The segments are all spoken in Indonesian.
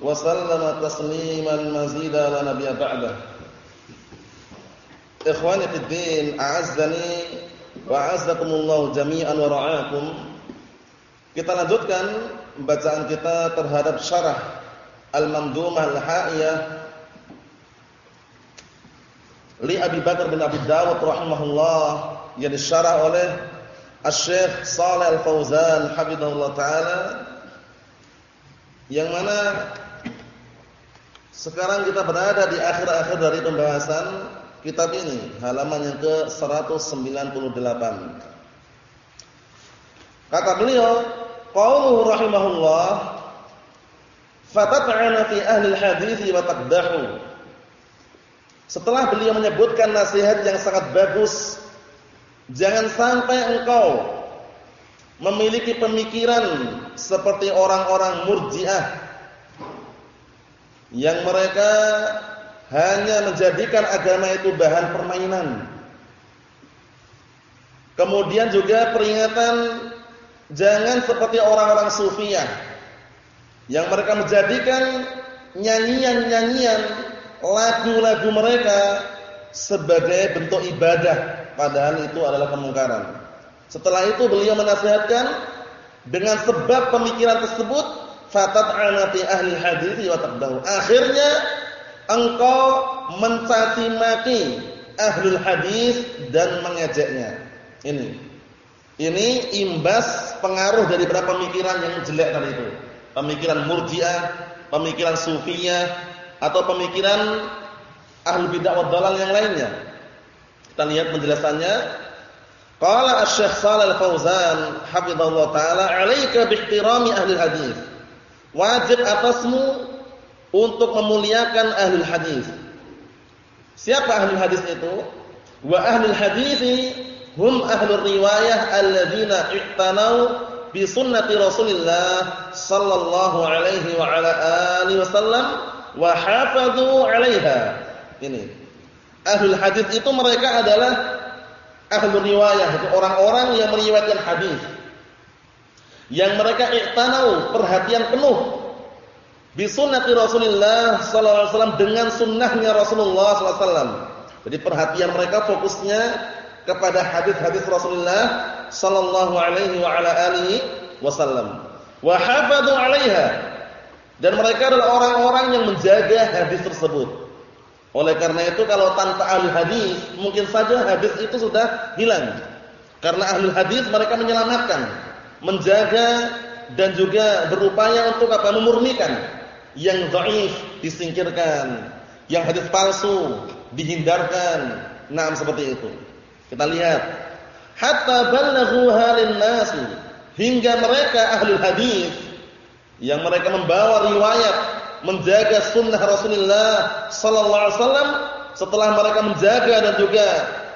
alihi wa sallama tasliman mazida la nabiyya ba'da. Ikhwani fid din, a'azzani wa a'azzakumullah jami'an wa ra'akum. Kita lanjutkan bacaan kita terhadap syarah Al-Mandumah Al-Ha'iyah li Abi Bakar bin Abi Dawud rahimahullah yang disyarah oleh Asy-Syaikh Shalih Al-Fauzan hafizahullah taala yang mana sekarang kita berada di akhir-akhir dari pembahasan kitab ini, halaman yang ke-198. Kata beliau, qauluhu rahimahullah, fatat'ana fi ahli al-hadits wa taqdahu. Setelah beliau menyebutkan nasihat yang sangat bagus, jangan sampai engkau memiliki pemikiran seperti orang-orang Murji'ah yang mereka hanya menjadikan agama itu bahan permainan. Kemudian juga peringatan jangan seperti orang-orang sufiyah yang mereka menjadikan nyanyian-nyanyian lagu-lagu mereka sebagai bentuk ibadah padahal itu adalah kemungkaran. Setelah itu beliau menasihatkan dengan sebab pemikiran tersebut fatat'ana fi ahli hadis wa taqdahu. Akhirnya engkau mencaci maki ahlul hadis dan mengejeknya. Ini. Ini imbas pengaruh dari beberapa pemikiran yang jelek tadi itu. Pemikiran Murji'ah, pemikiran Sufiyah atau pemikiran ahli bidah wa dalal yang lainnya. Kita lihat penjelasannya. Qala Asy-Syaikh Shalal Fauzan hafizallahu taala, "'Alaika bihtirami ahli hadis." Wajib atasmu untuk memuliakan ahli hadis. Siapa ahli hadis itu? Wa ahli hadis hum ahli riwayah alladzina i'tanau bi sunnati Rasulillah sallallahu alaihi wa ala alihi wasallam wa hafadhu 'alaiha. Ini. Ahli hadis itu mereka adalah ahli riwayah, itu orang-orang yang meriwayatkan hadis yang mereka iktanau perhatian penuh bi sunnati Rasulullah sallallahu alaihi wasallam dengan sunnahnya Rasulullah sallallahu alaihi wasallam. Jadi perhatian mereka fokusnya kepada hadis-hadis Rasulullah sallallahu alaihi wa ala alihi wasallam. Wa hafadhu 'alaiha. Dan mereka adalah orang-orang yang menjaga hadis tersebut. Oleh karena itu kalau tanpa ahli hadis, mungkin saja hadis itu sudah hilang. Karena ahli hadis mereka menyelamatkan menjaga dan juga berupaya untuk apa? Memurnikan. Yang dhaif disingkirkan, yang hadis palsu dihindarkan. Nah, seperti itu. Kita lihat. Hatta balaghu halin nas hingga mereka ahli hadis yang mereka membawa riwayat menjaga sunnah Rasulullah sallallahu alaihi wasallam setelah mereka menjaga dan juga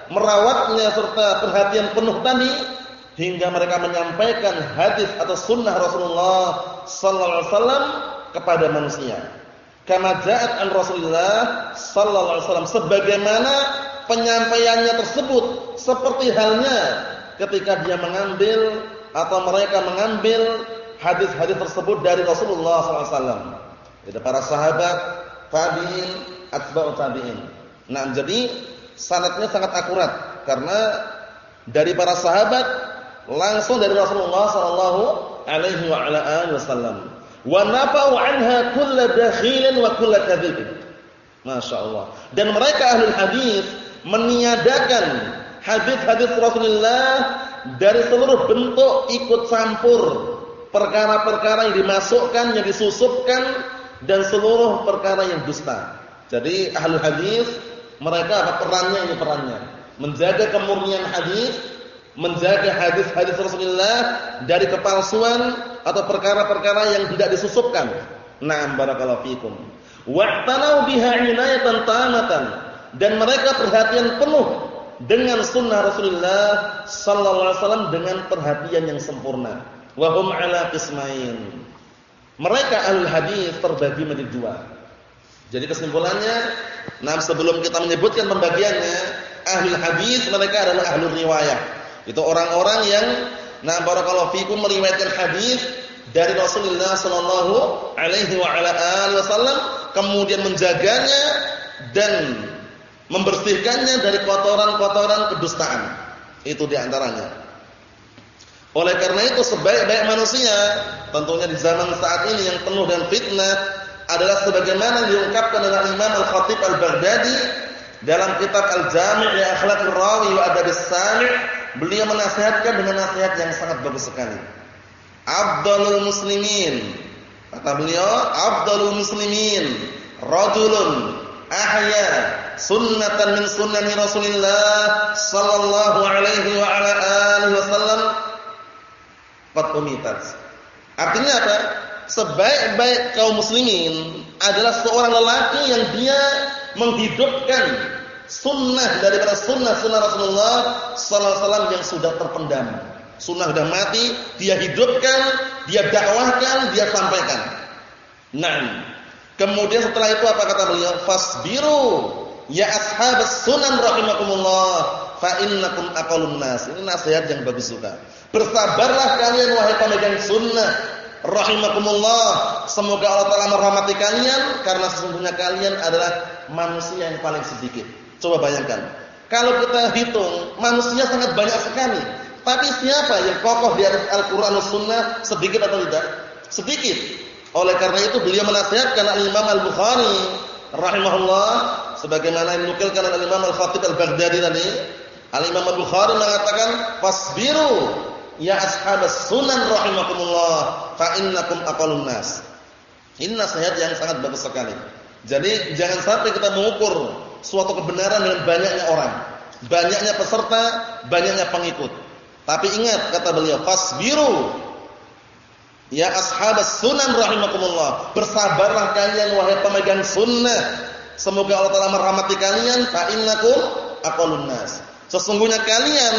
merawatnya serta perhatian penuh tadi hingga mereka menyampaikan hadis atau sunnah Rasulullah sallallahu alaihi wasallam kepada manusia. Kama ja'at an Rasulullah sallallahu alaihi wasallam sebagaimana penyampaiannya tersebut seperti halnya ketika dia mengambil atau mereka mengambil hadis-hadis tersebut dari Rasulullah sallallahu alaihi wasallam. Itu para sahabat, tabi'in, atba'ut tabi'in. Nah, jadi sanadnya sangat akurat karena dari para sahabat langsung dari Rasulullah sallallahu alaihi wa ala alihi wasallam. Wa nafa'u anha kull dakhilin wa kull kadhib. Masyaallah. Dan mereka ahli hadis meniadakan hadis-hadis Rasulullah dari seluruh bentuk ikut campur perkara-perkara yang dimasukkan, yang disusupkan dan seluruh perkara yang dusta. Jadi ahli hadis mereka apa perannya ini perannya? Menjaga kemurnian hadis menjaga hadis-hadis Rasulullah dari kepalsuan atau perkara-perkara yang tidak disusupkan. Naam barakallahu fikum. wa'tanau biha inayatan tamatan dan mereka perhatian penuh dengan sunnah Rasulullah sallallahu alaihi wasallam dengan perhatian yang sempurna. Wa hum ala qismain. Mereka ahli hadis terbagi menjadi dua. Jadi kesimpulannya, nah sebelum kita menyebutkan pembagiannya, ahli hadis mereka adalah ahli riwayah. Itu orang-orang yang nah barakallahu fikum meriwayatkan hadis dari Rasulullah sallallahu alaihi wa ala alihi wasallam kemudian menjaganya dan membersihkannya dari kotoran-kotoran kedustaan. Itu di antaranya. Oleh karena itu sebaik-baik manusia tentunya di zaman saat ini yang penuh dengan fitnah adalah sebagaimana diungkapkan oleh Imam Al-Khatib Al-Baghdadi dalam kitab Al-Jami' li Akhlaqir Rawi wa Adabis Sami' beliau menasihatkan dengan nasihat yang sangat bagus sekali. Abdalul muslimin kata beliau Abdalul muslimin rajulun ahya sunnatan min sunnani Rasulillah sallallahu alaihi wa ala alihi wasallam qad umitat. Artinya apa? Sebaik-baik kaum muslimin adalah seorang lelaki yang dia menghidupkan sunnah daripada sunnah-sunnah Rasulullah sallallahu alaihi wasallam yang sudah terpendam. Sunnah sudah mati, dia hidupkan, dia dakwahkan, dia sampaikan. Nah, Kemudian setelah itu apa kata beliau? Fasbiru ya ashabas sunan rahimakumullah fa innakum aqallun nas. Ini nasihat yang bagus juga. Bersabarlah kalian wahai pemegang sunnah rahimakumullah. Semoga Allah taala merahmati kalian karena sesungguhnya kalian adalah manusia yang paling sedikit. Coba bayangkan. Kalau kita hitung, manusia sangat banyak sekali. Tapi siapa yang kokoh di atas Al-Qur'an Sunnah sedikit atau tidak? Sedikit. Oleh karena itu beliau menasihatkan Al-Imam Al-Bukhari rahimahullah sebagaimana dinukilkan oleh Al-Imam Al-Khatib Al-Baghdadi tadi. Al-Imam Al-Bukhari mengatakan, "Fasbiru ya ashabas sunan rahimakumullah fa innakum aqallun nas." Ini nasihat yang sangat bagus sekali. Jadi jangan sampai kita mengukur suatu kebenaran dengan banyaknya orang, banyaknya peserta, banyaknya pengikut. Tapi ingat kata beliau, "Fasbiru Ya ashabas sunan rahimakumullah, bersabarlah kalian wahai pemegang sunnah. Semoga Allah Taala merahmati kalian fa innakum nas. Sesungguhnya kalian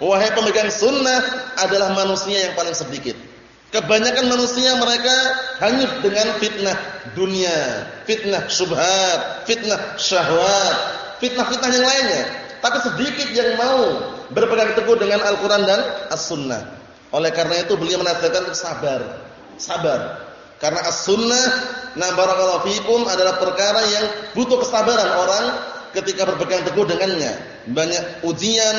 wahai pemegang sunnah adalah manusia yang paling sedikit. Kebanyakan manusia mereka hanyut dengan fitnah dunia, fitnah syubhat, fitnah syahwat, fitnah-fitnah yang lainnya. Tapi sedikit yang mau berpegang teguh dengan Al-Qur'an dan As-Sunnah. Oleh karena itu beliau menasihatkan sabar. Sabar. Karena as-sunnah na barakallahu fikum adalah perkara yang butuh kesabaran orang ketika berpegang teguh dengannya. Banyak ujian,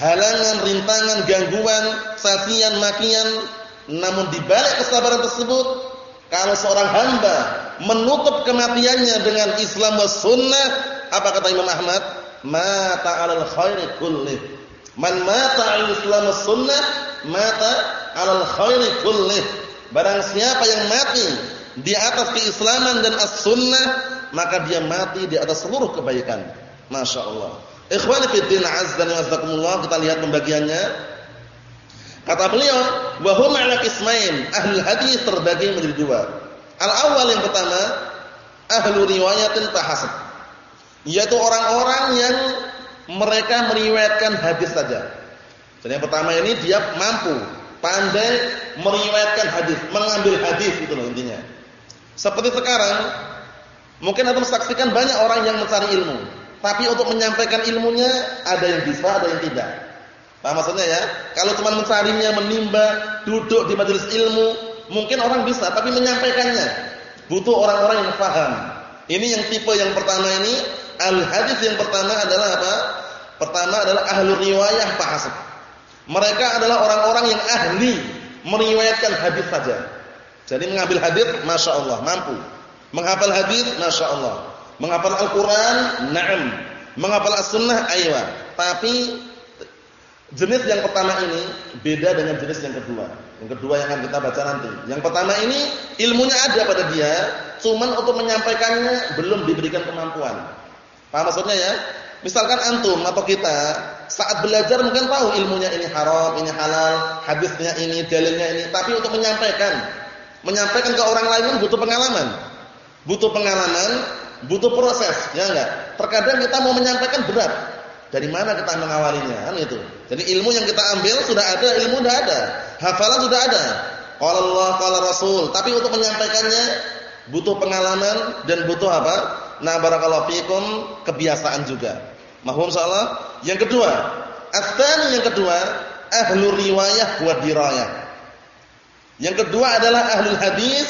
halangan, rintangan, gangguan, saksian, makian. Namun di balik kesabaran tersebut, kalau seorang hamba menutup kematiannya dengan Islam was sunnah, apa kata Imam Ahmad? Mata 'alal khairi kullih. Man mata 'alal Islam was sunnah mata 'alal khairi kullih. Barang siapa yang mati di atas keislaman dan as-sunnah, maka dia mati di atas seluruh kebaikan. Masya Allah. Ikhwani fi din azza wa jazakumullah, kita lihat pembagiannya. Kata beliau, wa hum 'ala. Ahli hadis terbagi menjadi dua. Al-awwal yang pertama, ahlu riwayatin tahasab. Yaitu orang-orang yang mereka meriwayatkan hadis saja. Jadi yang pertama ini dia mampu, pandai meriwayatkan hadis, mengambil hadis itu loh intinya. Seperti sekarang, mungkin antum saksikan banyak orang yang mencari ilmu, tapi untuk menyampaikan ilmunya ada yang bisa, ada yang tidak. Paham maksudnya ya? Kalau cuma mencarinya, menimba, duduk di majelis ilmu, mungkin orang bisa, tapi menyampaikannya butuh orang-orang yang paham. Ini yang tipe yang pertama ini, al hadis yang pertama adalah apa? Pertama adalah ahlu riwayah fahasib. Mereka adalah orang-orang yang ahli meriwayatkan hadis saja. Jadi mengambil hadis, masya Allah, mampu. Menghafal hadis, masya Allah. Menghafal Al-Quran, naam. Menghafal As-Sunnah, aywa. Tapi jenis yang pertama ini beda dengan jenis yang kedua. Yang kedua yang akan kita baca nanti. Yang pertama ini ilmunya ada pada dia, cuman untuk menyampaikannya belum diberikan kemampuan. Paham maksudnya ya? Misalkan antum atau kita saat belajar mungkin tahu ilmunya ini haram, ini halal, hadisnya ini, dalilnya ini, tapi untuk menyampaikan, menyampaikan ke orang lain butuh pengalaman. butuh pengalaman, butuh proses, ya enggak? Terkadang kita mau menyampaikan berat. Dari mana kita mengawalinya? Kan itu. Jadi ilmu yang kita ambil sudah ada, ilmu sudah ada. Hafalan sudah ada. Qala Allah, qala Rasul. Tapi untuk menyampaikannya butuh pengalaman dan butuh apa? Nah, barakallahu fikum kebiasaan juga. Mahum salah. Yang kedua, Asani yang kedua, ahlu riwayah wa dirayah. Yang kedua adalah ahlul hadis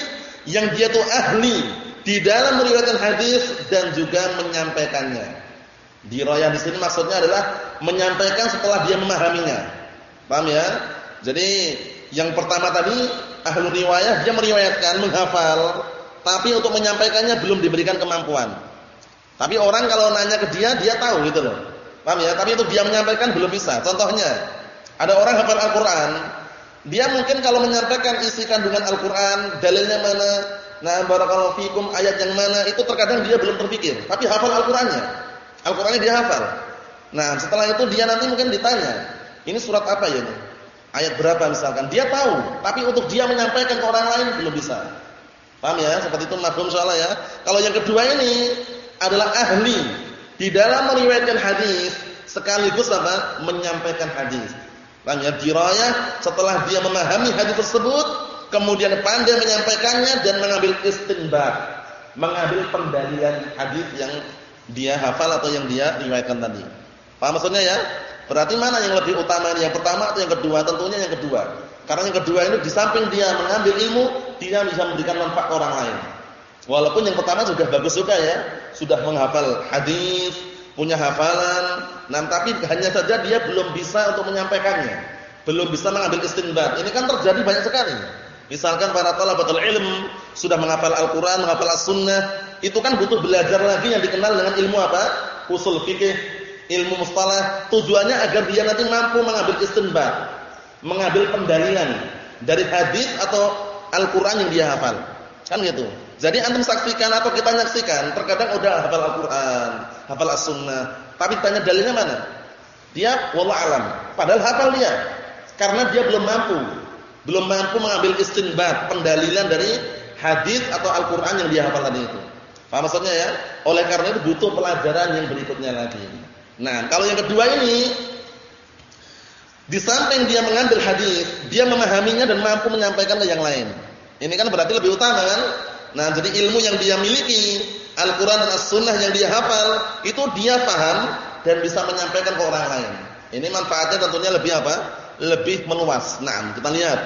yang dia tuh ahli di dalam meriwayatkan hadis dan juga menyampaikannya. Dirayah di sini maksudnya adalah menyampaikan setelah dia memahaminya. Paham ya? Jadi yang pertama tadi ahlu riwayah dia meriwayatkan, menghafal, tapi untuk menyampaikannya belum diberikan kemampuan. Tapi orang kalau nanya ke dia, dia tahu gitu loh. Paham ya? Tapi itu dia menyampaikan belum bisa. Contohnya, ada orang hafal Al-Qur'an, dia mungkin kalau menyampaikan isi kandungan Al-Qur'an, dalilnya mana, nah barakallahu fikum ayat yang mana, itu terkadang dia belum terpikir, tapi hafal Al-Qur'annya. Al-Qur'annya dia hafal. Nah, setelah itu dia nanti mungkin ditanya, ini surat apa ya ini? Ayat berapa misalkan? Dia tahu, tapi untuk dia menyampaikan ke orang lain belum bisa. Paham ya? Seperti itu mafhum soalnya ya. Kalau yang kedua ini adalah ahli di dalam meriwayatkan hadis sekaligus apa? menyampaikan hadis. Paham ya? Dirayah setelah dia memahami hadis tersebut, kemudian pandai menyampaikannya dan mengambil istinbat, mengambil pendalilan hadis yang dia hafal atau yang dia riwayatkan tadi. Paham maksudnya ya? Berarti mana yang lebih utama ini? Yang pertama atau yang kedua? Tentunya yang kedua. Karena yang kedua ini di samping dia mengambil ilmu, dia bisa memberikan manfaat orang lain. Walaupun yang pertama sudah bagus juga ya, sudah menghafal hadis, punya hafalan, nah tapi hanya saja dia belum bisa untuk menyampaikannya. Belum bisa mengambil istinbat. Ini kan terjadi banyak sekali. Misalkan para talabatul ilm sudah menghafal Al-Qur'an, menghafal As-Sunnah, itu kan butuh belajar lagi yang dikenal dengan ilmu apa? Usul fikih, ilmu mustalah. Tujuannya agar dia nanti mampu mengambil istinbat, mengambil pendalilan dari hadis atau Al-Qur'an yang dia hafal. Kan gitu. Jadi antum saksikan atau kita nyaksikan, terkadang udah hafal Al-Qur'an, hafal As-Sunnah, tapi tanya dalilnya mana? Dia wallah alam, padahal hafal dia. Karena dia belum mampu belum mampu mengambil istinbat, pendalilan dari hadis atau Al-Qur'an yang dia hafal tadi itu. Paham maksudnya ya? Oleh karena itu butuh pelajaran yang berikutnya lagi. Nah, kalau yang kedua ini di samping dia mengambil hadis, dia memahaminya dan mampu menyampaikan ke yang lain. Ini kan berarti lebih utama kan? Nah, jadi ilmu yang dia miliki, Al-Qur'an dan As-Sunnah yang dia hafal, itu dia paham dan bisa menyampaikan ke orang lain. Ini manfaatnya tentunya lebih apa? Lebih meluas. Naam, kita lihat.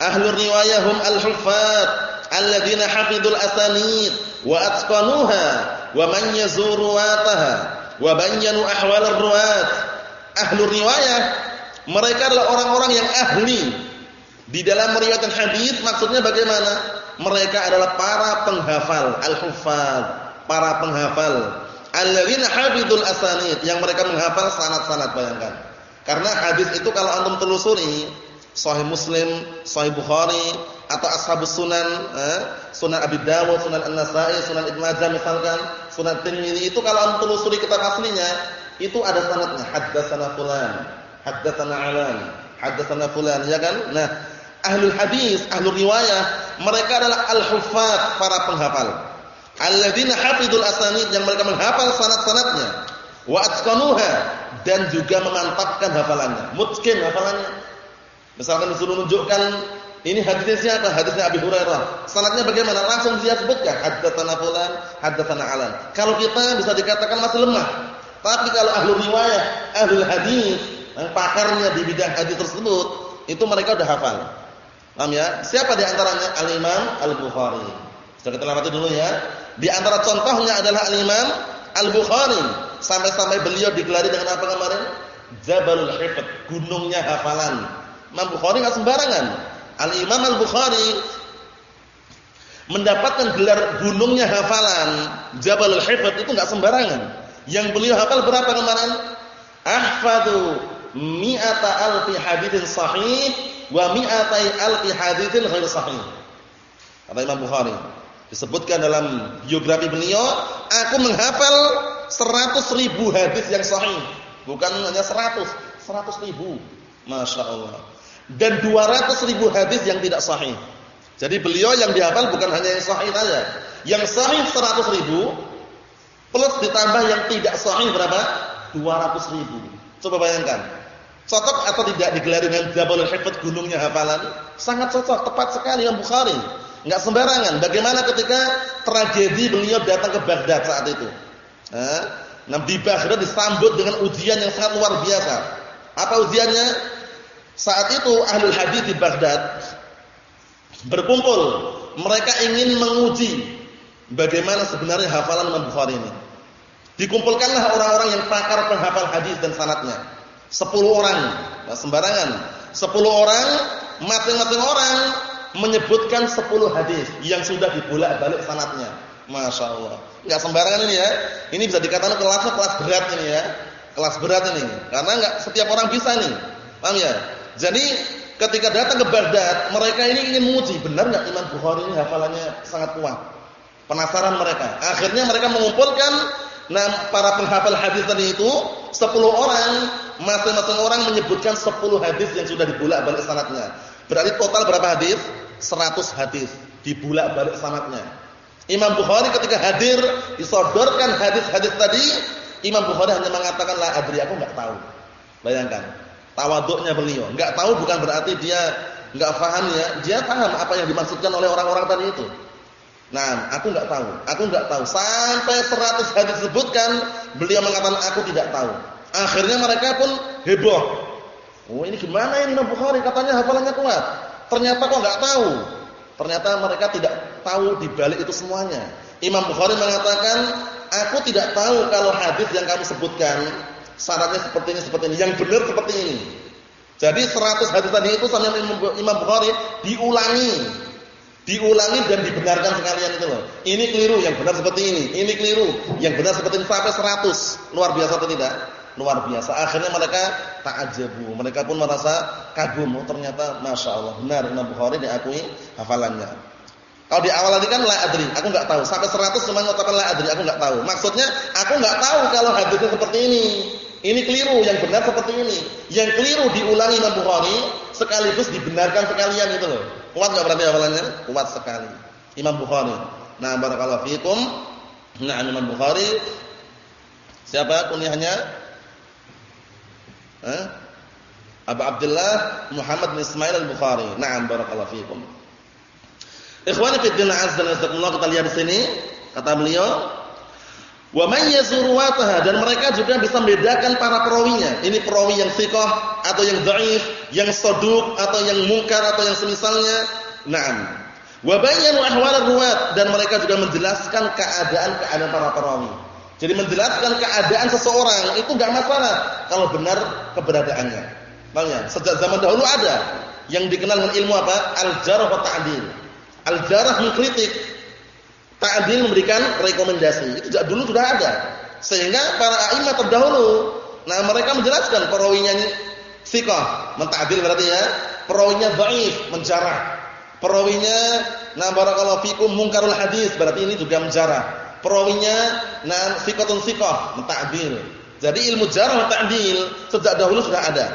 Ahlur riwayahum al-huffaz alladziina hafidul asanid wa atqanuha wa man yazuru wataha wa bayyanu ahwal ar-ruwat. Ahlur riwayah mereka adalah orang-orang yang ahli di dalam meriwayatkan hadis maksudnya bagaimana? Mereka adalah para penghafal, al-huffaz, para penghafal. Alladziina hafidul asanid yang mereka menghafal sanad-sanad bayangkan. Karena hadis itu kalau antum telusuri Sahih Muslim, Sahih Bukhari atau Ashabus Sunan, eh, Sunan Abi Dawud, Sunan An-Nasa'i, Sunan Ibnu Majah misalkan, Sunan Tirmidzi itu kalau antum telusuri kitab aslinya itu ada sanadnya, haddatsana fulan, haddatsana alan, haddatsana fulan, ya kan? Nah, ahlul hadis, ahlul riwayah, mereka adalah al-huffaz, para penghafal. Alladzina hafidul asanid yang mereka menghafal sanad-sanadnya wa atqanuha dan juga memantapkan hafalannya. Mutqin hafalannya. Misalkan disuruh menunjukkan ini hadisnya siapa? Hadisnya Abi Hurairah. Sanadnya bagaimana? Langsung dia sebutkan haddatsana fulan, haddatsana alan. Kalau kita bisa dikatakan masih lemah. Tapi kalau ahli riwayah, ahli hadis, pakarnya di bidang hadis tersebut, itu mereka sudah hafal. Paham ya? Siapa di antaranya? Al-Imam Al-Bukhari. Sudah kita lewati dulu ya. Di antara contohnya adalah Al-Imam Al-Bukhari Sampai-sampai beliau digelari dengan apa kemarin? Jabalul Hifd, gunungnya hafalan. Imam Bukhari enggak sembarangan. Al-Imam Al-Bukhari mendapatkan gelar gunungnya hafalan, Jabalul Hifd itu enggak sembarangan. Yang beliau hafal berapa kemarin? Ahfadu mi'ata alfi haditsin sahih wa mi'atai alfi haditsin ghair sahih. Kata Imam Bukhari. Disebutkan dalam biografi beliau, aku menghafal 100 ribu hadis yang sahih. Bukan hanya 100, 100 ribu. Masya Allah. Dan 200 ribu hadis yang tidak sahih. Jadi beliau yang dihafal bukan hanya yang sahih saja. Yang sahih 100 ribu plus ditambah yang tidak sahih berapa? 200 ribu. Coba bayangkan. Cocok atau tidak digelar dengan Jabal Hifdz gunungnya hafalan? Sangat cocok, tepat sekali yang Bukhari. Enggak sembarangan. Bagaimana ketika tragedi beliau datang ke Baghdad saat itu? Eh? Nabi Baghdad disambut dengan ujian yang sangat luar biasa. Apa ujiannya? Saat itu ahlul hadis di Baghdad berkumpul. Mereka ingin menguji bagaimana sebenarnya hafalan Imam Bukhari ini. Dikumpulkanlah orang-orang yang pakar penghafal hadis dan sanatnya. Sepuluh orang, nah, sembarangan. Sepuluh orang, masing-masing orang menyebutkan sepuluh hadis yang sudah dibolak-balik sanatnya. Masya Allah. Enggak sembarangan ini ya. Ini bisa dikatakan kelasnya kelas berat ini ya. Kelas berat ini. Karena enggak setiap orang bisa nih. Paham ya? Jadi ketika datang ke Baghdad, mereka ini ingin menguji benar enggak Imam Bukhari ini hafalannya sangat kuat. Penasaran mereka. Akhirnya mereka mengumpulkan nah para penghafal hadis tadi itu 10 orang, masing-masing orang menyebutkan 10 hadis yang sudah dibolak-balik sanatnya. Berarti total berapa hadis? 100 hadis dibolak-balik sanatnya. Imam Bukhari ketika hadir disodorkan hadis-hadis tadi, Imam Bukhari hanya mengatakan la adri aku enggak tahu. Bayangkan, tawaduknya beliau. Enggak tahu bukan berarti dia enggak paham ya. Dia paham apa yang dimaksudkan oleh orang-orang tadi itu. Nah, aku enggak tahu. Aku enggak tahu. Sampai 100 hadis disebutkan, beliau mengatakan aku tidak tahu. Akhirnya mereka pun heboh. Oh, ini gimana ini Imam Bukhari katanya hafalannya kuat. Ternyata kok enggak tahu. Ternyata mereka tidak tahu di balik itu semuanya. Imam Bukhari mengatakan, "Aku tidak tahu kalau hadis yang kamu sebutkan syaratnya seperti ini seperti ini, yang benar seperti ini." Jadi 100 hadis tadi itu sama Imam Bukhari diulangi. Diulangi dan dibenarkan sekalian itu loh. Ini keliru, yang benar seperti ini. Ini keliru, yang benar seperti ini sampai 100. Luar biasa atau tidak? luar biasa. Akhirnya mereka ta'ajabu. Mereka pun merasa kagum. Oh, ternyata Masya Allah. Benar Imam Bukhari diakui hafalannya. Kalau di awal tadi kan la adri, aku enggak tahu. Sampai 100 cuma ngucapkan la adri, aku enggak tahu. Maksudnya aku enggak tahu kalau hadisnya seperti ini. Ini keliru, yang benar seperti ini. Yang keliru diulangi Imam Bukhari sekaligus dibenarkan sekalian itu loh. Kuat enggak berarti hafalannya? Kuat sekali. Imam Bukhari. Nah, barakallahu fikum. Nah, Imam Bukhari siapa kunyahnya? Eh? Abu Abdullah Muhammad bin Ismail Al-Bukhari. Naam barakallahu fiikum. Ikhwani fi din azza wa kita lihat di sini kata beliau Wa man yazurwataha dan mereka juga bisa membedakan para perawinya. Ini perawi yang thiqah atau yang dhaif, yang saduq atau yang mungkar atau yang semisalnya. Naam. Wa bayyanu ahwal ruwat dan mereka juga menjelaskan keadaan-keadaan para perawi. Jadi menjelaskan keadaan seseorang itu enggak masalah kalau benar keberadaannya. Bang Sejak zaman dahulu ada yang dikenal dengan ilmu apa? Al-jarh wa ta'dil. Al-jarh mengkritik, ta'dil memberikan rekomendasi. Itu sejak dulu sudah ada. Sehingga para a'imah terdahulu, nah mereka menjelaskan perawinya thiqah, menta'dil berarti ya. Perawinya dhaif, menjarah. Perawinya nah barakallahu fikum munkarul hadis, berarti ini juga menjarah perawinya nah thiqatun thiqah, ta'dil. Jadi ilmu jarh ta'dil sejak dahulu sudah ada.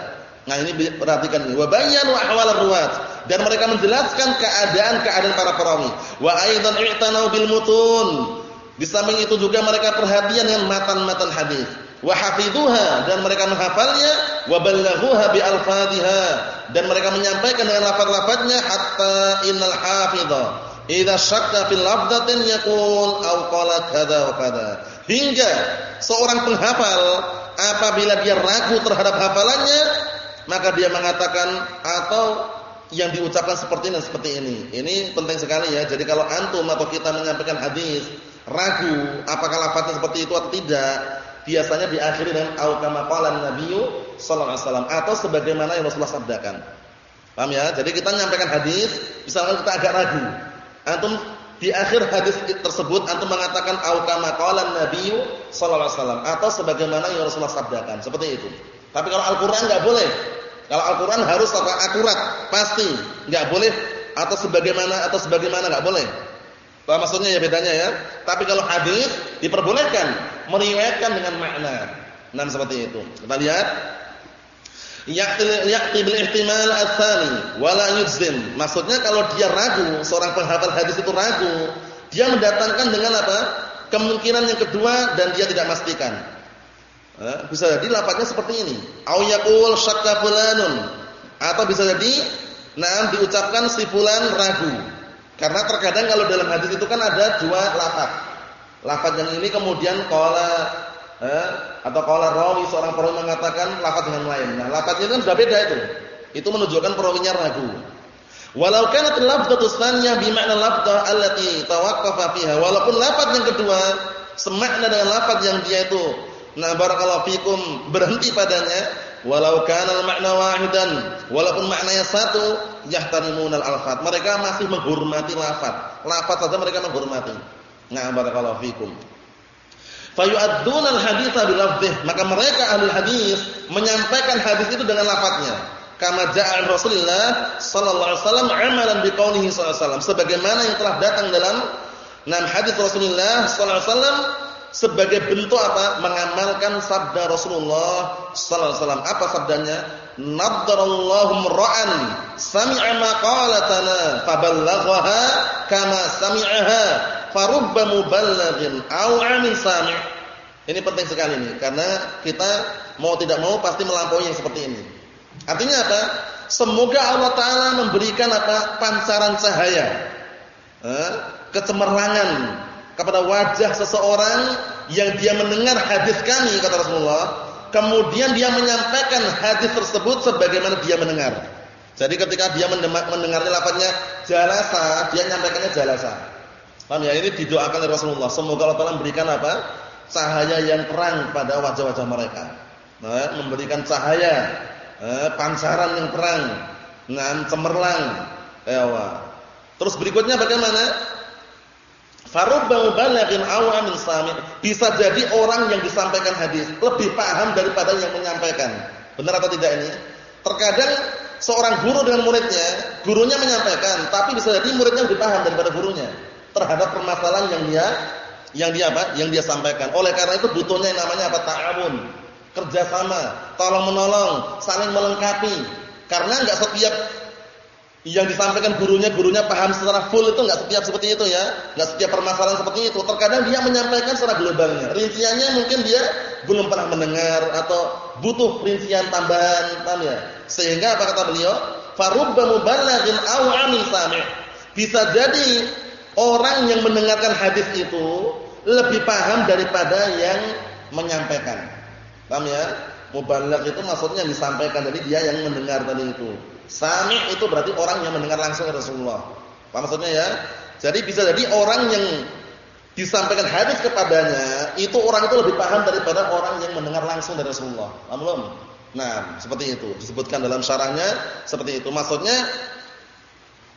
Nah ini perhatikan ini. Wa bayyanu ahwal ruwat dan mereka menjelaskan keadaan-keadaan para perawi. Wa aidan i'tanau bil mutun. Di samping itu juga mereka perhatian dengan matan-matan hadis. Wa hafidhuha dan mereka menghafalnya wa ballaghuha bi alfadhiha dan mereka menyampaikan dengan lafaz-lafaznya hatta innal hafidha Idza syakka fil lafdhatin yaqul aw qala kadza wa kadza. Hingga seorang penghafal apabila dia ragu terhadap hafalannya, maka dia mengatakan atau yang diucapkan seperti ini seperti ini. Ini penting sekali ya. Jadi kalau antum atau kita menyampaikan hadis ragu apakah lafaznya seperti itu atau tidak, biasanya diakhiri dengan au kama qala nabiyyu sallallahu alaihi wasallam atau sebagaimana yang Rasulullah sabdakan. Paham ya? Jadi kita menyampaikan hadis, misalkan kita agak ragu, Antum di akhir hadis tersebut antum mengatakan au kama qala nabiyyu sallallahu alaihi wasallam atau sebagaimana yang Rasulullah sabdakan, seperti itu. Tapi kalau Al-Qur'an enggak boleh. Kalau Al-Qur'an harus akurat, pasti, enggak boleh atau sebagaimana atau sebagaimana enggak boleh. Apa maksudnya ya bedanya ya? Tapi kalau hadis diperbolehkan meriwayatkan dengan makna. Nah seperti itu. Kita lihat Ya'ti bil ihtimal ats-tsani wa la yujzim. Maksudnya kalau dia ragu, seorang penghafal hadis itu ragu, dia mendatangkan dengan apa? Kemungkinan yang kedua dan dia tidak memastikan. Eh, bisa jadi lafaznya seperti ini. Au yaqul syakka fulanun. Atau bisa jadi nah diucapkan si fulan ragu. Karena terkadang kalau dalam hadis itu kan ada dua lafaz. Lafaz yang ini kemudian qala eh, atau qala rawi seorang perawi mengatakan lafaz dengan lain. Nah, lafaz ini kan sudah beda itu. Itu menunjukkan perawinya ragu. Walau kanat lafdzatu tsaniyah bi ma'na lafdzah allati tawaqqafa. Walaupun lafaz yang kedua semakna dengan lafaz yang dia itu nah barakallahu fikum berhenti padanya. Walau kana al-ma'na wahidan walaupun maknanya satu yahtarimunal alfat mereka masih menghormati lafaz lafaz saja mereka menghormati. Nah barakallahu fikum. Fayu'adduna al-haditsa bilafdhih maka mereka ahli hadis menyampaikan hadis itu dengan lafaznya kama ja'a Rasulullah sallallahu alaihi wasallam amalan biqaulihi sallallahu alaihi wasallam. Sebagaimana yang telah datang dalam enam hadis Rasulullah sallallahu alaihi wasallam sebagai bentuk apa? mengamalkan sabda Rasulullah sallallahu alaihi wasallam. Apa sabdanya? Naddarallahu ra'an sami'a maqalatana faballaghaha kama sami'aha farubba muballighin aw 'amin sami'. Ini penting sekali ini karena kita mau tidak mau pasti melampaui yang seperti ini. Artinya apa? Semoga Allah taala memberikan apa? pancaran cahaya. Eh, kecemerlangan kepada wajah seseorang yang dia mendengar hadis kami kata Rasulullah, kemudian dia menyampaikan hadis tersebut sebagaimana dia mendengar. Jadi ketika dia mendengarnya lafaznya jalasa, dia menyampaikannya jalasa. Paham ya? Ini didoakan oleh Rasulullah. Semoga Allah Taala memberikan apa? Cahaya yang terang pada wajah-wajah mereka. Nah, memberikan cahaya, eh, pancaran yang terang, dengan cemerlang. Ya Terus berikutnya bagaimana? Farubba mubalaghin aw amin sami'. Bisa jadi orang yang disampaikan hadis lebih paham daripada yang menyampaikan. Benar atau tidak ini? Terkadang seorang guru dengan muridnya, gurunya menyampaikan, tapi bisa jadi muridnya lebih paham daripada gurunya terhadap permasalahan yang dia yang dia apa? Yang dia sampaikan. Oleh karena itu butuhnya yang namanya apa? Ta'awun. Kerjasama, tolong menolong, saling melengkapi. Karena enggak setiap yang disampaikan gurunya gurunya paham secara full itu enggak setiap seperti itu ya. Enggak setiap permasalahan seperti itu. Terkadang dia menyampaikan secara globalnya. Rinciannya mungkin dia belum pernah mendengar atau butuh rincian tambahan paham ya? Sehingga apa kata beliau? Farubba muballighin aw amin sami' bisa jadi orang yang mendengarkan hadis itu lebih paham daripada yang menyampaikan. Paham ya? Muballigh itu maksudnya disampaikan. Jadi dia yang mendengar tadi itu Sami itu berarti orang yang mendengar langsung dari Rasulullah. Apa maksudnya ya? Jadi bisa jadi orang yang disampaikan hadis kepadanya itu orang itu lebih paham daripada orang yang mendengar langsung dari Rasulullah. Paham? Nah, seperti itu disebutkan dalam syarahnya seperti itu. Maksudnya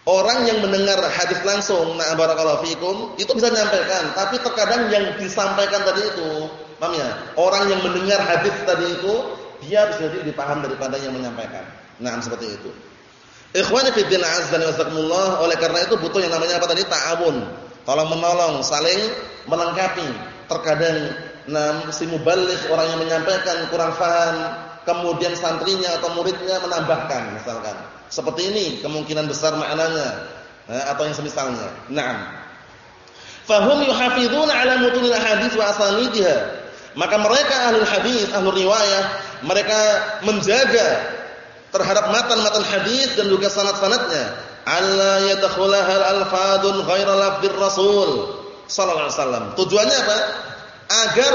orang yang mendengar hadis langsung, nah barakallahu fikum, itu bisa menyampaikan, tapi terkadang yang disampaikan tadi itu, paham ya? Orang yang mendengar hadis tadi itu dia bisa jadi lebih paham daripada yang menyampaikan. Nah, seperti itu. Ikhwani fi din azza wa oleh karena itu butuh yang namanya apa tadi? Ta'awun. Tolong menolong, saling melengkapi. Terkadang nam si muballigh orang yang menyampaikan kurang paham, kemudian santrinya atau muridnya menambahkan misalkan. Seperti ini kemungkinan besar maknanya eh, atau yang semisalnya. Naam. Fahum yuhafizuna ala mutunil hadis wa asanidiha. Maka mereka ahli hadis, ahli riwayah, mereka menjaga terhadap matan-matan hadis dan juga sanad-sanadnya. Alla yadkhulaha al-alfadun ghaira lafdzir Rasul sallallahu alaihi wasallam. Tujuannya apa? Agar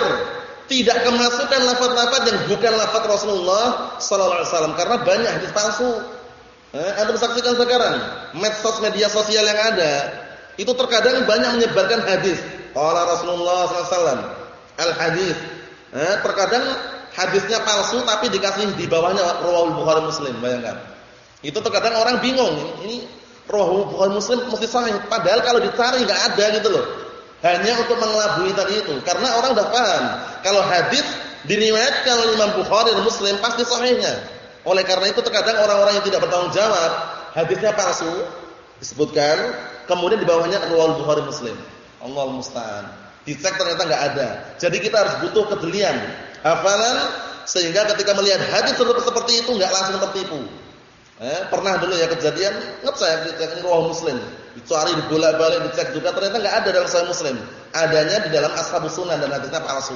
tidak kemasukan lafaz-lafaz yang bukan lafaz Rasulullah sallallahu alaihi wasallam karena banyak hadis palsu. Eh, Anda saksikan sekarang medsos media sosial yang ada itu terkadang banyak menyebarkan hadis. Qala Rasulullah sallallahu alaihi wasallam al-hadis. Eh, terkadang hadisnya palsu tapi dikasih di bawahnya rawahul Bukhari Muslim, bayangkan. Itu terkadang orang bingung, ini rawahul Bukhari Muslim mesti sahih, padahal kalau dicari enggak ada gitu loh. Hanya untuk mengelabui tadi itu, karena orang sudah paham kalau hadis diriwayatkan oleh Imam Bukhari dan Muslim pasti sahihnya. Oleh karena itu terkadang orang-orang yang tidak bertanggung jawab, hadisnya palsu disebutkan, kemudian di bawahnya rawahul Bukhari Muslim. Allah musta'an. Dicek ternyata enggak ada. Jadi kita harus butuh kedelian hafalan sehingga ketika melihat hadis seperti itu enggak langsung tertipu. Eh, pernah dulu ya kejadian ngecek dicek riwayat Muslim, dicari dibolak-balik dicek juga ternyata enggak ada dalam Sahih Muslim. Adanya di dalam Ashabus Sunan dan hadisnya palsu.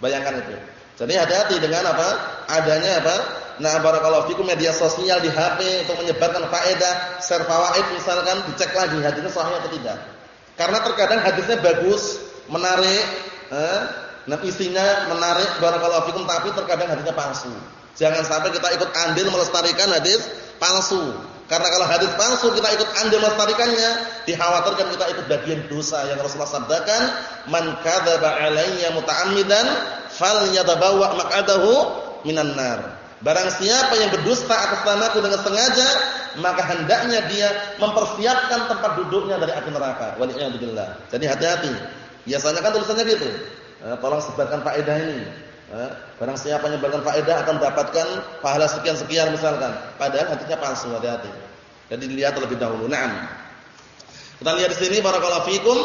Bayangkan itu. Jadi hati-hati dengan apa? Adanya apa? Nah, barakallahu fikum media sosial di HP untuk menyebarkan faedah, share fawaid misalkan dicek lagi hadisnya sahih atau tidak. Karena terkadang hadisnya bagus, menarik, eh, isinya menarik barakallahu fikum tapi terkadang hadisnya palsu. Jangan sampai kita ikut andil melestarikan hadis palsu. Karena kalau hadis palsu kita ikut andil melestarikannya, dikhawatirkan kita ikut bagian dosa yang Rasulullah sabdakan, "Man kadzaba alayya muta'ammidan falyatabawwa maq'adahu minan nar." Barang siapa yang berdusta atas namaku dengan sengaja, maka hendaknya dia mempersiapkan tempat duduknya dari api neraka. Waliyadzubillah. Jadi hati-hati. Biasanya kan tulisannya gitu. Eh, tolong sebarkan faedah ini. Eh, barang siapa menyebarkan faedah akan mendapatkan pahala sekian-sekian misalkan. Padahal hatinya palsu, hati-hati. Jadi dilihat terlebih dahulu. Naam. Kita lihat di sini barakallahu fikum.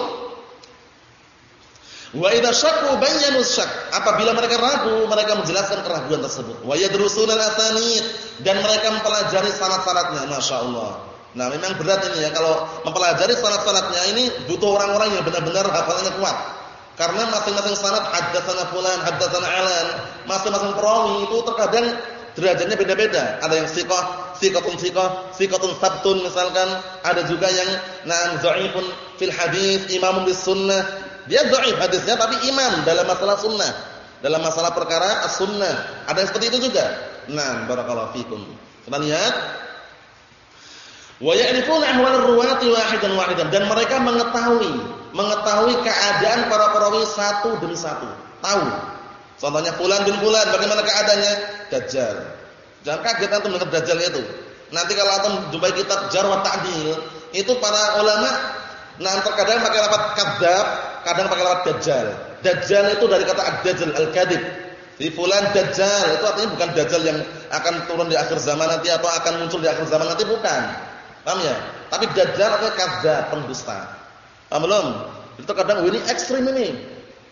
Wa idza syakku bayyanu syak. Apabila mereka ragu, mereka menjelaskan keraguan tersebut. Wa yadrusuna al-asanid dan mereka mempelajari sanad-sanadnya, masyaallah. Nah, memang berat ini ya kalau mempelajari sanad-sanadnya ini butuh orang-orang yang benar-benar hafalannya kuat. Karena masing-masing sanad haddatsana fulan, haddatsana alan, masing-masing perawi itu terkadang derajatnya beda-beda. Ada yang siqah, siqatun siqah, siqatun sabtun misalkan, ada juga yang na'am dhaifun fil hadis, imamun bis sunnah. Dia dhaif hadisnya tapi imam dalam masalah sunnah. Dalam masalah perkara as-sunnah. Ada yang seperti itu juga. Nah, barakallahu fikum. Kita lihat Wa ya'rifuna ahwal ar-ruwati wahidan wahidan dan mereka mengetahui mengetahui keadaan para perawi satu demi satu. Tahu. Contohnya fulan bin fulan bagaimana keadaannya? Dajjal. Jangan kaget antum dengan dajjal itu. Nanti kalau antum jumpai kitab Jar wa Ta'dil, itu para ulama nah terkadang pakai lafaz kadzab, kadang pakai lafaz dajjal. Dajjal itu dari kata ad-dajjal al-kadzib. Di fulan dajjal itu artinya bukan dajjal yang akan turun di akhir zaman nanti atau akan muncul di akhir zaman nanti bukan. Paham ya? Tapi dajjal artinya kadzab, pendusta. Paham belum? Itu kadang ini ekstrim ini.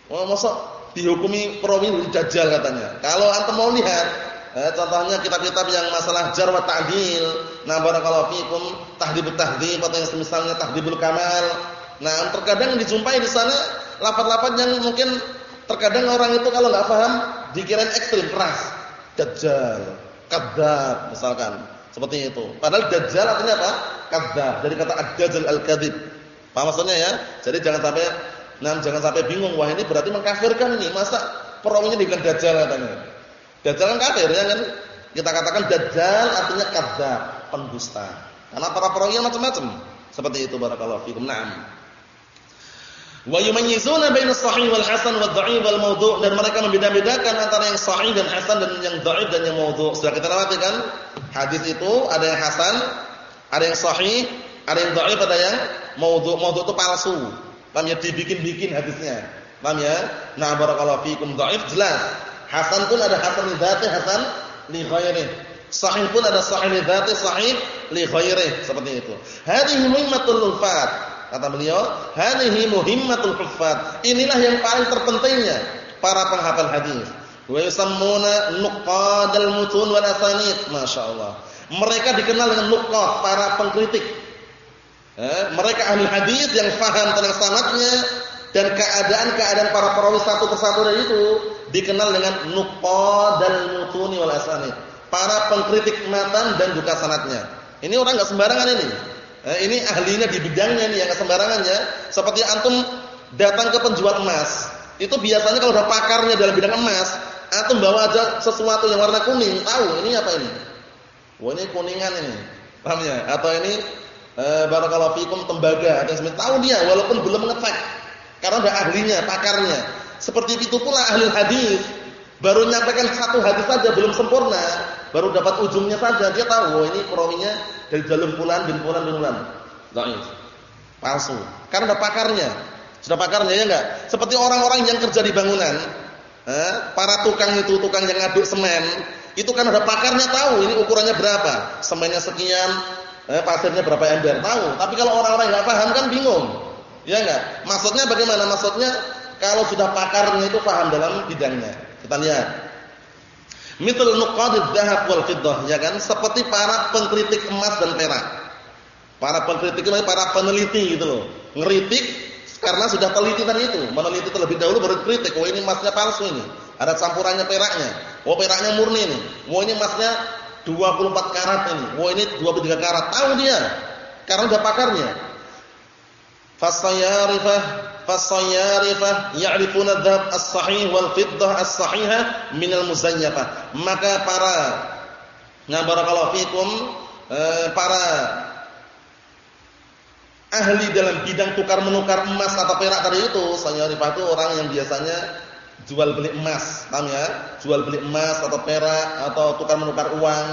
Oh, masa dihukumi perawi dajjal katanya. Kalau antum mau lihat eh, contohnya kitab-kitab yang masalah jar wa ta'dil, nah barakallahu fikum tahdhibut tahdhib atau yang semisalnya tahdhibul kamal. Nah, terkadang dijumpai di sana lafaz-lafaz yang mungkin terkadang orang itu kalau enggak paham dikirain ekstrim keras. Dajjal, kadzab misalkan. Seperti itu. Padahal dajjal artinya apa? Kadzab. Dari kata ad-dajjal al-kadzib. Paham maksudnya ya? Jadi jangan sampai nah jangan sampai bingung wah ini berarti mengkafirkan ini. Masa perawinya dibilang dajjal katanya. Dajjal kan kafir ya kan? Kita katakan dajjal artinya kadzab, pendusta. Karena para perawinya macam-macam. Seperti itu barakallahu fikum. Naam. Wa yumayyizuna baina sahih wal hasan wal dha'if wal mawdu' dan mereka membeda-bedakan antara yang sahih dan hasan dan yang dha'if dan yang mawdu'. Sudah kita lewati kan? Hadis itu ada yang hasan, ada yang sahih, ada yang dha'if, ada yang mawdu'. Mawdu' itu palsu. Paham ya dibikin-bikin hadisnya. Paham ya? Nah, barakallahu fikum dha'if jelas. Hasan pun ada hasan li dzati, hasan li ghairi. Sahih pun ada sahih li dzati, sahih li ghairi. Seperti itu. Hadhihi muhimmatul lufat. Kata beliau, "Hadhihi muhimmatul huffaz." Inilah yang paling terpentingnya para penghafal hadis. Wa yusammuna nuqadal mutun wal asanid. Masyaallah. Mereka dikenal dengan nuqad, para pengkritik. Eh, mereka ahli hadis yang faham tentang sanadnya dan keadaan-keadaan para perawi satu persatu dari itu dikenal dengan nuqadal mutun wal asanid. Para pengkritik matan dan juga sanadnya. Ini orang enggak sembarangan ini. Nah, ini ahlinya di bidangnya nih yang sembarangan ya. Seperti antum datang ke penjual emas, itu biasanya kalau udah pakarnya dalam bidang emas, antum bawa aja sesuatu yang warna kuning, tahu ini apa ini? Wah, ini kuningan ini. Paham ya? Atau ini eh, barakallahu fikum tembaga atau seperti tahu dia walaupun belum ngecek. Karena udah ahlinya, pakarnya. Seperti itu pula ahli hadis. Baru nyampaikan satu hadis saja belum sempurna, baru dapat ujungnya saja dia tahu oh, ini perawinya dari jalur fulan bin fulan bin fulan. Dhaif. Palsu. Karena ada pakarnya. Sudah pakarnya ya enggak? Seperti orang-orang yang kerja di bangunan. Eh, para tukang itu, tukang yang ngaduk semen, itu kan ada pakarnya tahu ini ukurannya berapa. Semennya sekian, eh, pasirnya berapa ember, tahu. Tapi kalau orang-orang enggak paham kan bingung. Ya enggak? Maksudnya bagaimana? Maksudnya kalau sudah pakarnya itu paham dalam bidangnya. Kita lihat. Mithl nuqadid dzahab wal fiddah, ya kan? Seperti para pengkritik emas dan perak. Para pengkritik itu para peneliti gitu loh. Ngeritik karena sudah teliti tadi itu, meneliti terlebih dahulu baru kritik, oh ini emasnya palsu ini. Ada campurannya peraknya. Oh peraknya murni ini. Oh ini emasnya 24 karat ini. Oh ini 23 karat. Tahu dia. Karena sudah pakarnya. Fasayarifah fasayarifah ya'rifuna dzahab as-sahih wal fiddah as-sahihah min al-muzayyafah. Maka para na barakallahu fikum eh, para ahli dalam bidang tukar menukar emas atau perak tadi itu, sayarifah itu orang yang biasanya jual beli emas, paham ya? Jual beli emas atau perak atau tukar menukar uang.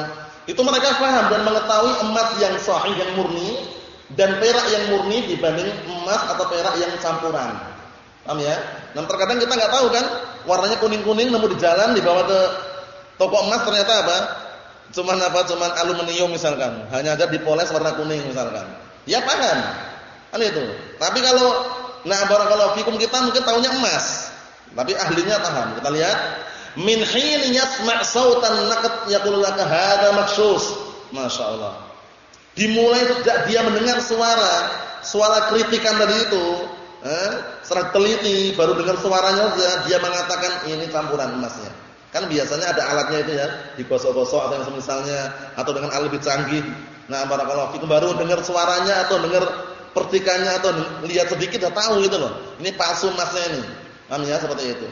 Itu mereka paham dan mengetahui emas yang sahih yang murni dan perak yang murni dibanding emas atau perak yang campuran. Paham ya? Nah, terkadang kita nggak tahu kan, warnanya kuning-kuning nemu di jalan dibawa ke toko emas ternyata apa? Cuman apa? Cuman aluminium misalkan. Hanya ada dipoles warna kuning misalkan. Ya paham. Kan itu. Tapi kalau nah barakallahu fikum kita mungkin tahunya emas. Tapi ahlinya paham. Kita lihat min hin yasma' sautan naqat yaqulu laka hadha maksus. Masyaallah. Dimulai sejak dia mendengar suara, suara kritikan tadi itu, eh, secara teliti, baru dengar suaranya dia mengatakan ini campuran emasnya. Kan biasanya ada alatnya itu ya, digosok-gosok atau yang semisalnya atau dengan alat lebih canggih. Nah, barakallahu fikum baru dengar suaranya atau dengar pertikannya atau lihat sedikit sudah tahu gitu loh. Ini palsu emasnya ini. Paham ya seperti itu.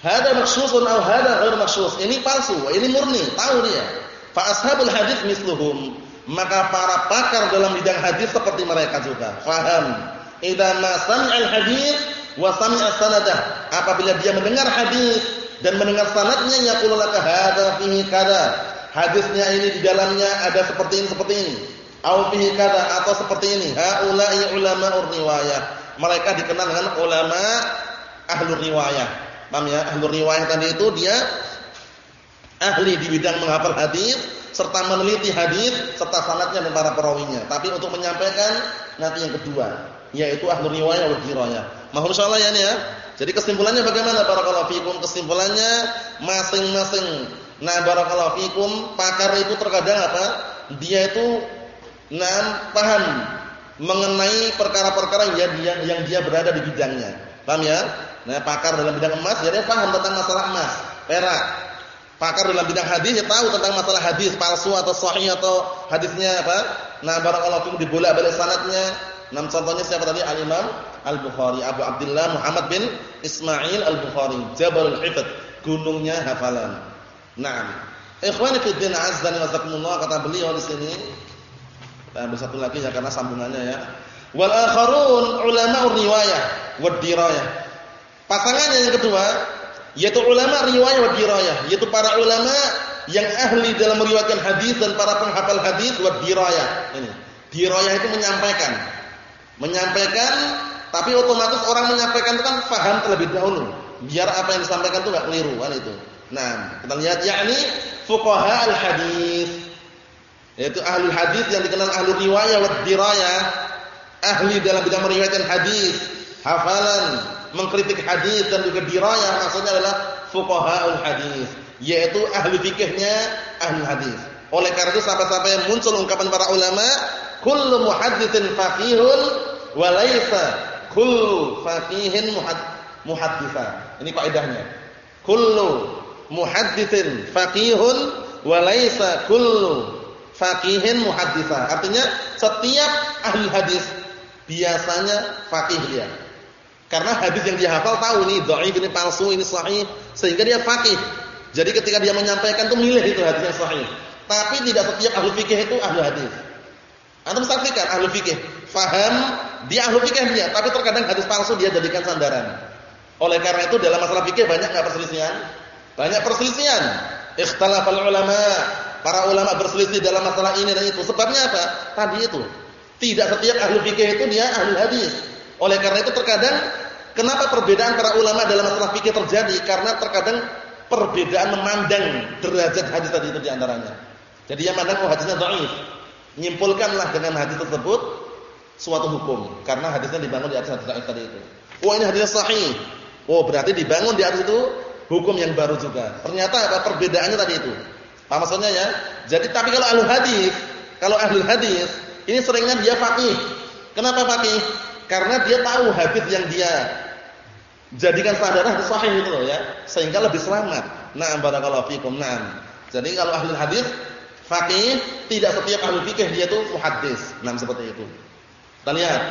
Hada maksusun atau hada ghair maksus. Ini palsu, ini murni, tahu dia. Fa ashabul hadis misluhum maka para pakar dalam bidang hadis seperti mereka juga. Faham? Idza ma sami'al hadis wa sami'a sanadah. Apabila dia mendengar hadis dan mendengar sanadnya yaqulu laka hadza fihi kada. Hadisnya ini di dalamnya ada seperti ini seperti ini. Au fihi kada atau seperti ini. Haula'i ulama riwayah. Mereka dikenal dengan ulama ahlu riwayah. Paham ya? Ahlu riwayah tadi itu dia ahli di bidang menghafal hadis serta meneliti hadis serta sanadnya dan para perawinya. Tapi untuk menyampaikan nanti yang kedua, yaitu ahlu riwayah wa dirayah. Mohon insyaallah ya ya. Jadi kesimpulannya bagaimana barakallahu fikum? Kesimpulannya masing-masing nah barakallahu fikum pakar itu terkadang apa? Dia itu nah paham mengenai perkara-perkara yang dia yang dia berada di bidangnya. Paham ya? Nah, pakar dalam bidang emas, dia paham tentang masalah emas, perak, Pakar dalam bidang hadis ya tahu tentang masalah hadis palsu atau sahih atau hadisnya apa. Nah, barakallahu fikum dibolak-balik sanadnya. Nah, contohnya siapa tadi? Al-Imam Al-Bukhari, Abu Abdullah Muhammad bin Ismail Al-Bukhari, Jabalul Hifdz, gunungnya hafalan. Naam. Ikhwani fi din azza wa jazakumullah kata beliau di sini. Kita ambil satu lagi ya karena sambungannya ya. Wal akharun ulama riwayah wa dirayah. Pasangannya yang kedua yaitu ulama riwayah wa dirayah, yaitu para ulama yang ahli dalam meriwayatkan hadis dan para penghafal hadis wa dirayah. Ini. Dirayah itu menyampaikan. Menyampaikan tapi otomatis orang menyampaikan itu kan paham terlebih dahulu. Biar apa yang disampaikan itu enggak keliru kan itu. Nah, kita lihat yakni fuqaha al-hadis. Yaitu ahli hadis yang dikenal ahli riwayah wa dirayah, ahli dalam bidang meriwayatkan hadis, hafalan, mengkritik hadis dan juga dirayah maksudnya adalah fuqahaul hadis, yaitu ahli fikihnya ahli hadis. Oleh karena itu sampai-sampai yang muncul ungkapan para ulama, kullu muhadditsin faqihun wa laisa kullu faqihin muhadditsa. Ini kaidahnya. Kullu muhadditsin faqihun wa laisa kullu faqihin muhadditsa. Artinya setiap ahli hadis biasanya faqih dia. Karena hadis yang dia hafal tahu ini dhaif, ini palsu, ini sahih, sehingga dia faqih. Jadi ketika dia menyampaikan itu milih itu hadis yang sahih. Tapi tidak setiap ahli fikih itu ahli hadis. Anda saksikan ahli fikih, faham dia ahli fikih dia, tapi terkadang hadis palsu dia jadikan sandaran. Oleh karena itu dalam masalah fikih banyak enggak perselisihan? Banyak perselisihan. Ikhtalafal ulama, para ulama berselisih dalam masalah ini dan itu. Sebabnya apa? Tadi itu. Tidak setiap ahli fikih itu dia ahli hadis. Oleh karena itu terkadang kenapa perbedaan para ulama dalam masalah fikih terjadi? Karena terkadang perbedaan memandang derajat hadis tadi itu di antaranya. Jadi yang mandang oh hadisnya dhaif, nyimpulkanlah dengan hadis tersebut suatu hukum karena hadisnya dibangun di atas hadis dhaif tadi itu. Oh ini hadisnya sahih. Oh berarti dibangun di atas itu hukum yang baru juga. Ternyata apa perbedaannya tadi itu? Apa maksudnya ya? Jadi tapi kalau ahli hadis, kalau ahli hadis ini seringnya dia faqih. Kenapa faqih? Karena dia tahu hadis yang dia jadikan standar hadis sahih itu loh ya, sehingga lebih selamat. Na'am barakallahu fikum. Na'am. Jadi kalau ahli hadis faqih, tidak setiap ahli fikih dia itu muhaddis. Nah, seperti itu. Kita lihat.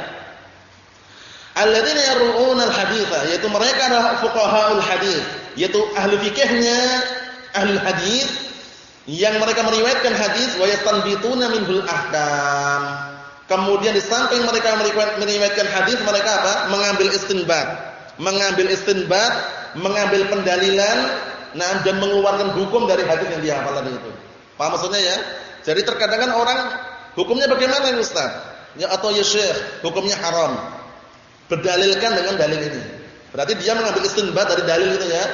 Alladzina yar'una al-haditsa, yaitu mereka adalah fuqahaul hadis, yaitu ahli fikihnya ahli hadis yang mereka meriwayatkan hadis wa yastanbituna minhul ahkam. Kemudian di samping mereka meriwayatkan hadis, mereka apa? Mengambil istinbat. Mengambil istinbat, mengambil pendalilan, nah dan mengeluarkan hukum dari hadis yang dihafal tadi itu. Paham maksudnya ya? Jadi terkadang kan orang hukumnya bagaimana Ustaz? Ya atau ya Syekh, hukumnya haram berdalilkan dengan dalil ini. Berarti dia mengambil istinbat dari dalil itu ya.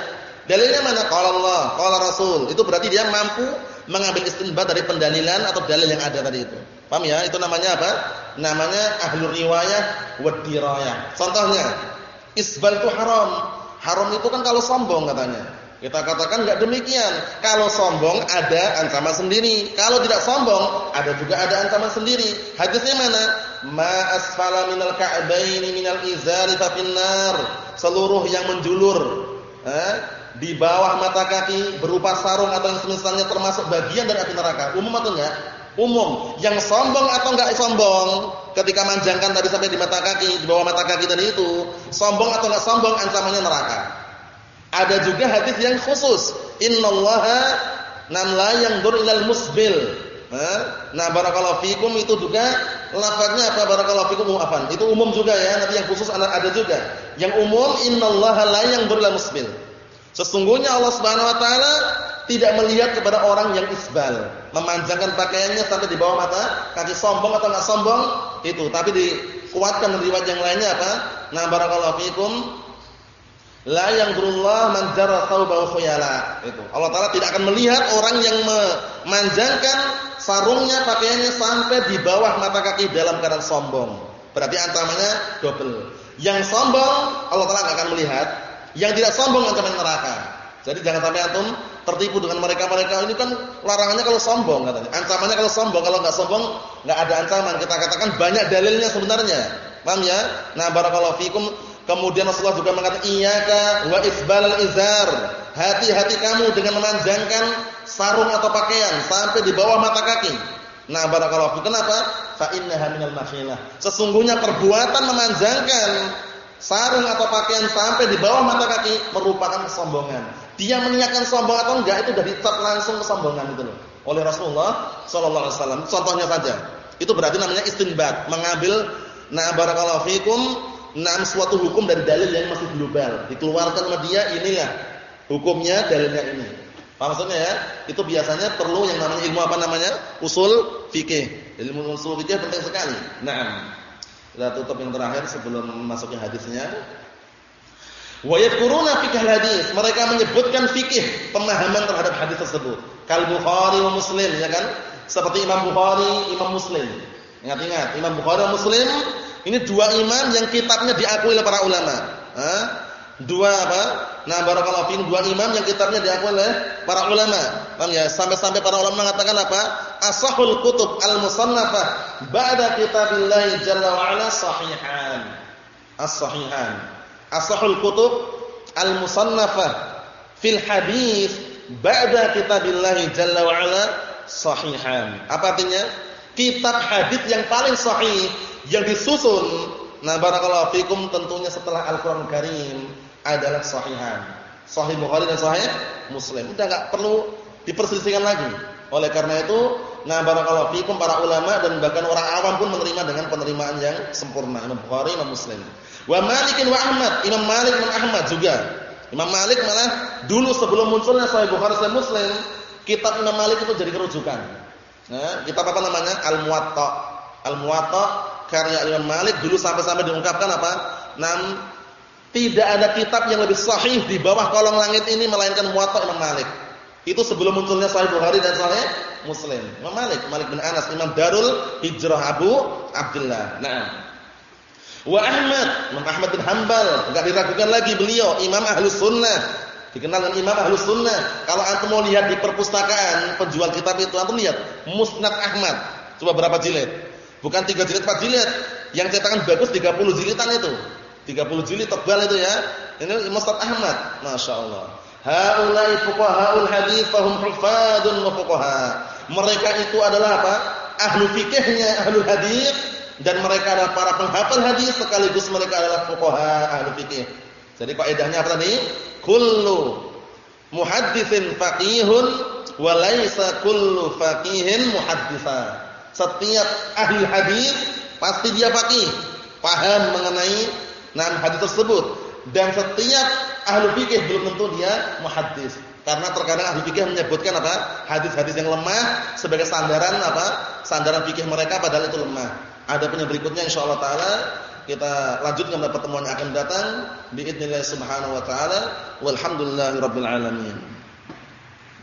Dalilnya mana? Qala Allah, qala Rasul. Itu berarti dia mampu mengambil istinbat dari pendalilan atau dalil yang ada tadi itu. Paham ya? Itu namanya apa? Namanya ahlul riwayah wa dirayah. Contohnya, isbal itu haram. Haram itu kan kalau sombong katanya. Kita katakan enggak demikian. Kalau sombong ada ancaman sendiri. Kalau tidak sombong ada juga ada ancaman sendiri. Hadisnya mana? Ma asfala minal ka'baini minal izari fa finnar. Seluruh yang menjulur eh, di bawah mata kaki berupa sarung atau yang semisalnya termasuk bagian dari api neraka. Umum atau enggak? Umum. Yang sombong atau enggak sombong ketika manjangkan tadi sampai di mata kaki, di bawah mata kaki tadi itu, sombong atau enggak sombong ancamannya neraka. Ada juga hadis yang khusus. Innallaha nam la yanzur ilal musbil. Nah, barakallahu fikum itu juga lafaznya apa barakallahu fikum afan. Itu umum juga ya, nanti yang khusus ada juga. Yang umum innallaha la yanzur ilal musbil. Sesungguhnya Allah Subhanahu wa taala tidak melihat kepada orang yang isbal, memanjangkan pakaiannya sampai di bawah mata, kaki sombong atau enggak sombong itu, tapi dikuatkan riwayat yang lainnya apa? Nah, barakallahu fikum La yanzurullah man jarra thawbahu khuyala. Itu. Allah Taala tidak akan melihat orang yang memanjangkan sarungnya pakaiannya sampai di bawah mata kaki dalam keadaan sombong. Berarti ancamannya double. Yang sombong Allah Taala enggak akan melihat, yang tidak sombong ancaman neraka. Jadi jangan sampai antum tertipu dengan mereka-mereka ini kan larangannya kalau sombong katanya. Ancamannya kalau sombong, kalau enggak sombong enggak ada ancaman. Kita katakan banyak dalilnya sebenarnya. Paham ya? Nah, barakallahu fikum Kemudian Rasulullah juga mengatakan iyyaka wa isbalal izar. Hati-hati kamu dengan memanjangkan sarung atau pakaian sampai di bawah mata kaki. Nah, barakallahu fiik. Kenapa? Fa innaha minal makhilah. Sesungguhnya perbuatan memanjangkan sarung atau pakaian sampai di bawah mata kaki merupakan kesombongan. Dia meniatkan sombong atau enggak itu sudah dicap langsung kesombongan itu loh. Oleh Rasulullah sallallahu alaihi wasallam. Contohnya saja. Itu berarti namanya istinbat, mengambil nah barakallahu fikum Nah, suatu hukum dari dalil yang masih global, dikeluarkan sama dia inilah hukumnya dalilnya ini. Apa maksudnya ya? Itu biasanya perlu yang namanya ilmu apa namanya? Usul fikih. Ilmu usul fikih penting sekali. Nah, kita tutup yang terakhir sebelum masuknya hadisnya. Wa yadhkuruna fikih hadis. Mereka menyebutkan fikih pemahaman terhadap hadis tersebut. Kal Bukhari wa Muslim, ya kan? Seperti Imam Bukhari, Imam Muslim. Ingat-ingat, Imam Bukhari dan Muslim ini dua imam yang kitabnya diakui oleh para ulama. Hah? Dua apa? Nah, barakallahu fiikum dua imam yang kitabnya diakui oleh para ulama. Paham ya? Sampai-sampai para ulama mengatakan apa? Asahul kutub al-musannafah ba'da kitabillah jalla wa ala sahihan. As-sahihan. Asahul kutub al-musannafah fil hadis ba'da kitabillah jalla wa ala sahihan. Apa artinya? Kitab hadis yang paling sahih yang disusun nah barakallahu fikum tentunya setelah Al-Qur'an Karim adalah sahihan. Sahih Bukhari dan sahih Muslim. Udah enggak perlu diperselisihkan lagi. Oleh karena itu, nah barakallahu fikum para ulama dan bahkan orang awam pun menerima dengan penerimaan yang sempurna. Imam Bukhari, Imam Muslim. Wa Malik wa Ahmad, Imam Malik dan Ahmad juga. Imam Malik malah dulu sebelum munculnya Sahih Bukhari dan Muslim, kitab Imam Malik itu jadi kerujukan. Nah, kitab apa namanya? Al-Muwatta. Al-Muwatta karya Imam Malik dulu sampai-sampai diungkapkan apa? Nam tidak ada kitab yang lebih sahih di bawah kolong langit ini melainkan Muwatta Imam Malik. Itu sebelum munculnya Sahih Bukhari dan Sahih Muslim. Imam Malik, Malik bin Anas, Imam Darul Hijrah Abu Abdullah. Nah. Wa Ahmad, Imam Ahmad bin Hanbal, enggak diragukan lagi beliau Imam Ahlus Sunnah. Dikenal dengan Imam Ahlus Sunnah. Kalau antum mau lihat di perpustakaan penjual kitab itu, antum lihat Musnad Ahmad. Coba berapa jilid? Bukan 3 jilid, 4 jilid. Yang cetakan bagus 30 jilidan itu. 30 jilid tebal itu ya. Ini Musnad Ahmad. Masya Allah. Haulai fuqahaul hadis fahum hufadun wa fuqaha. Mereka itu adalah apa? Ahlu fikihnya ahlu hadis dan mereka adalah para penghafal hadis sekaligus mereka adalah fuqaha ahlu fikih. Jadi kaidahnya apa tadi? Kullu muhadditsin faqihun wa laisa kullu faqihin muhadditsa. Setiap ahli hadis pasti dia faqih, paham mengenai enam hadis tersebut dan setiap ahli fikih belum tentu dia muhaddis. Karena terkadang ahli fikih menyebutkan apa? Hadis-hadis yang lemah sebagai sandaran apa? Sandaran fikih mereka padahal itu lemah. Ada punya berikutnya insyaallah taala kita lanjutkan pada pertemuan yang akan datang biidznillah subhanahu wa taala walhamdulillahirabbil alamin.